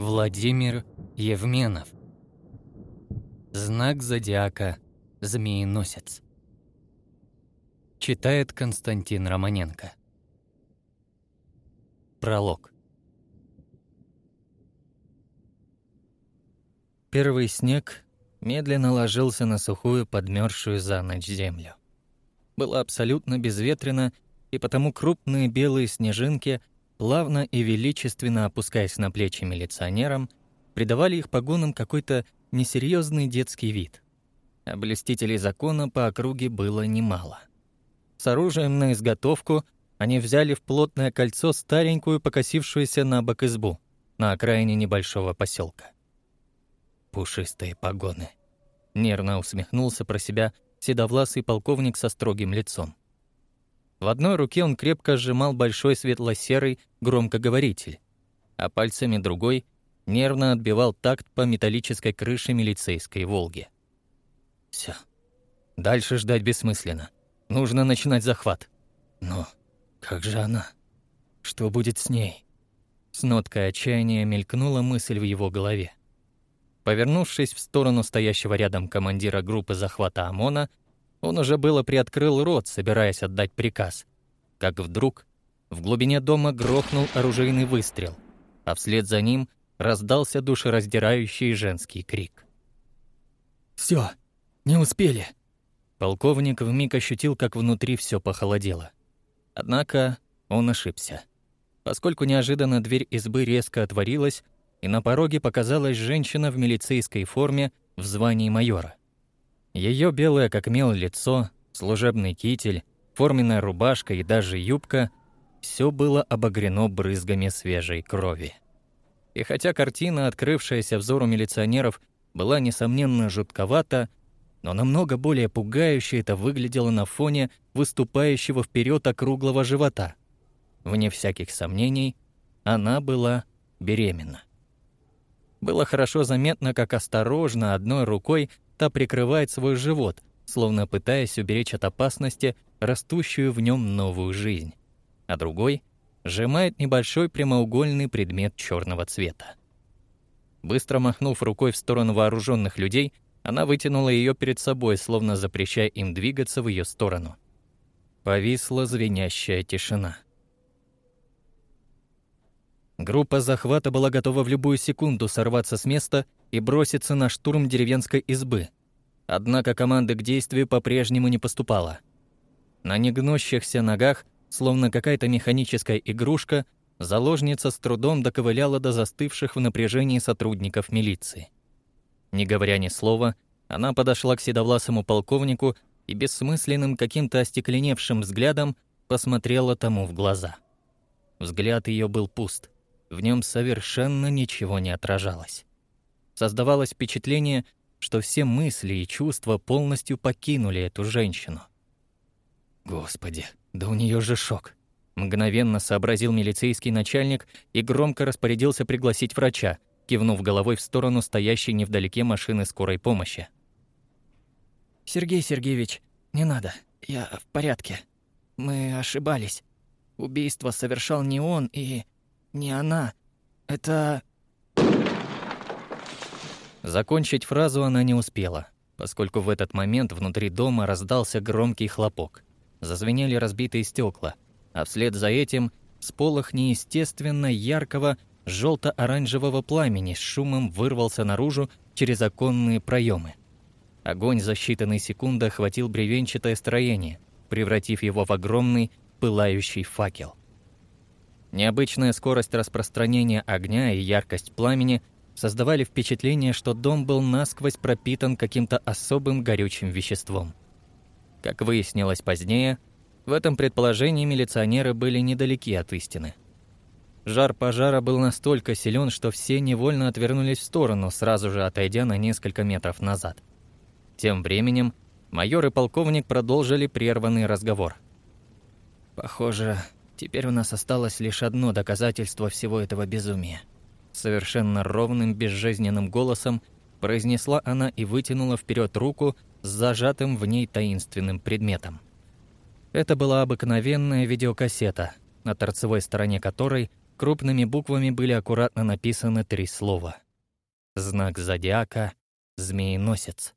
Владимир Евменов. Знак зодиака «Змееносец». Читает Константин Романенко. Пролог. Первый снег медленно ложился на сухую подмерзшую за ночь землю. Было абсолютно безветренно, и потому крупные белые снежинки – плавно и величественно опускаясь на плечи милиционерам, придавали их погонам какой-то несерьезный детский вид. А блестителей закона по округе было немало. С оружием на изготовку они взяли в плотное кольцо старенькую покосившуюся на бок избу на окраине небольшого поселка. «Пушистые погоны», — нервно усмехнулся про себя седовласый полковник со строгим лицом. В одной руке он крепко сжимал большой светло-серый громкоговоритель, а пальцами другой нервно отбивал такт по металлической крыше милицейской «Волги». Все. Дальше ждать бессмысленно. Нужно начинать захват. Но как же она? Что будет с ней? С ноткой отчаяния мелькнула мысль в его голове. Повернувшись в сторону стоящего рядом командира группы захвата ОМОНа, он уже было приоткрыл рот, собираясь отдать приказ. Как вдруг в глубине дома грохнул оружейный выстрел, а вслед за ним раздался душераздирающий женский крик. «Всё, не успели!» Полковник вмиг ощутил, как внутри всё похолодело. Однако он ошибся. Поскольку неожиданно дверь избы резко отворилась, и на пороге показалась женщина в милицейской форме в звании майора. Ее белое как мел лицо, служебный китель, форменная рубашка и даже юбка – все было обогрено брызгами свежей крови. И хотя картина, открывшаяся взору милиционеров, была, несомненно, жутковата, но намного более пугающе это выглядело на фоне выступающего вперед округлого живота. Вне всяких сомнений, она была беременна. Было хорошо заметно, как осторожно одной рукой та прикрывает свой живот, словно пытаясь уберечь от опасности растущую в нем новую жизнь, а другой сжимает небольшой прямоугольный предмет черного цвета. Быстро махнув рукой в сторону вооруженных людей, она вытянула ее перед собой, словно запрещая им двигаться в ее сторону. Повисла звенящая тишина. Группа захвата была готова в любую секунду сорваться с места и броситься на штурм деревенской избы. Однако команды к действию по-прежнему не поступала. На негнущихся ногах, словно какая-то механическая игрушка, заложница с трудом доковыляла до застывших в напряжении сотрудников милиции. Не говоря ни слова, она подошла к седовласому полковнику и бессмысленным каким-то остекленевшим взглядом посмотрела тому в глаза. Взгляд ее был пуст, в нем совершенно ничего не отражалось. Создавалось впечатление, что все мысли и чувства полностью покинули эту женщину. «Господи, да у нее же шок!» Мгновенно сообразил милицейский начальник и громко распорядился пригласить врача, кивнув головой в сторону стоящей невдалеке машины скорой помощи. «Сергей Сергеевич, не надо, я в порядке. Мы ошибались. Убийство совершал не он и не она. Это...» Закончить фразу она не успела, поскольку в этот момент внутри дома раздался громкий хлопок. Зазвенели разбитые стекла, а вслед за этим сполох неестественно яркого желто-оранжевого пламени с шумом вырвался наружу через оконные проемы. Огонь за считанные секунды охватил бревенчатое строение, превратив его в огромный пылающий факел. Необычная скорость распространения огня и яркость пламени – создавали впечатление, что дом был насквозь пропитан каким-то особым горючим веществом. Как выяснилось позднее, в этом предположении милиционеры были недалеки от истины. Жар пожара был настолько силен, что все невольно отвернулись в сторону, сразу же отойдя на несколько метров назад. Тем временем майор и полковник продолжили прерванный разговор. «Похоже, теперь у нас осталось лишь одно доказательство всего этого безумия», Совершенно ровным, безжизненным голосом произнесла она и вытянула вперед руку с зажатым в ней таинственным предметом. Это была обыкновенная видеокассета, на торцевой стороне которой крупными буквами были аккуратно написаны три слова. Знак зодиака «Змееносец».